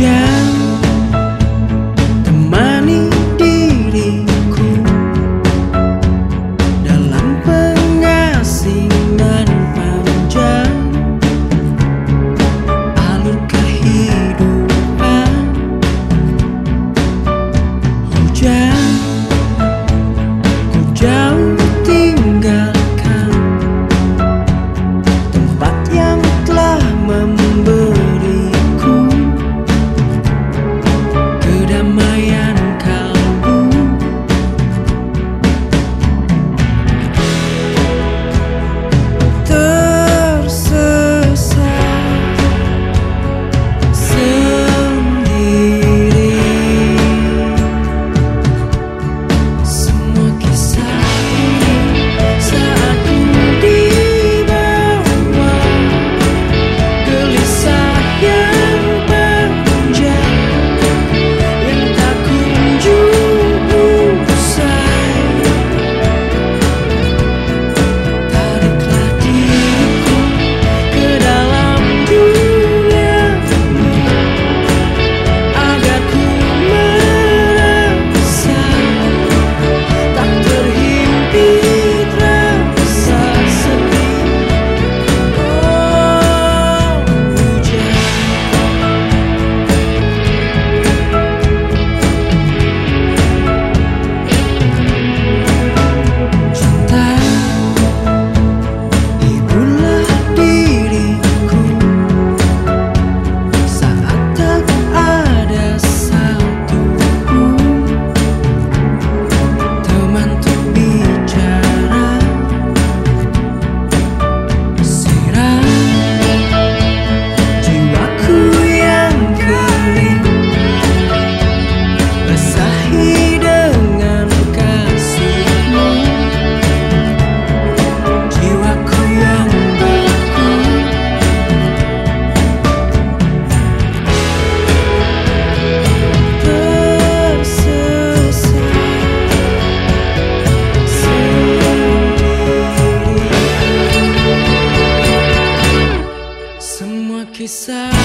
yeah sad.